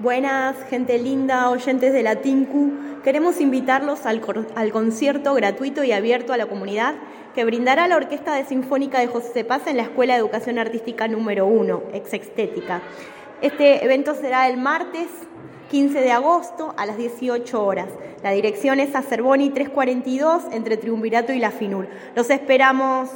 Buenas, gente linda, oyentes de la TINCU. Queremos invitarlos al, al, concierto gratuito y abierto a la comunidad que brindará la Orquesta de Sinfónica de José Paz en la Escuela de Educación Artística número 1, Exestética. Este evento será el martes 15 de agosto a las 18 horas. La dirección es a Cervoni 342 entre Triunvirato y La Finur. Los esperamos.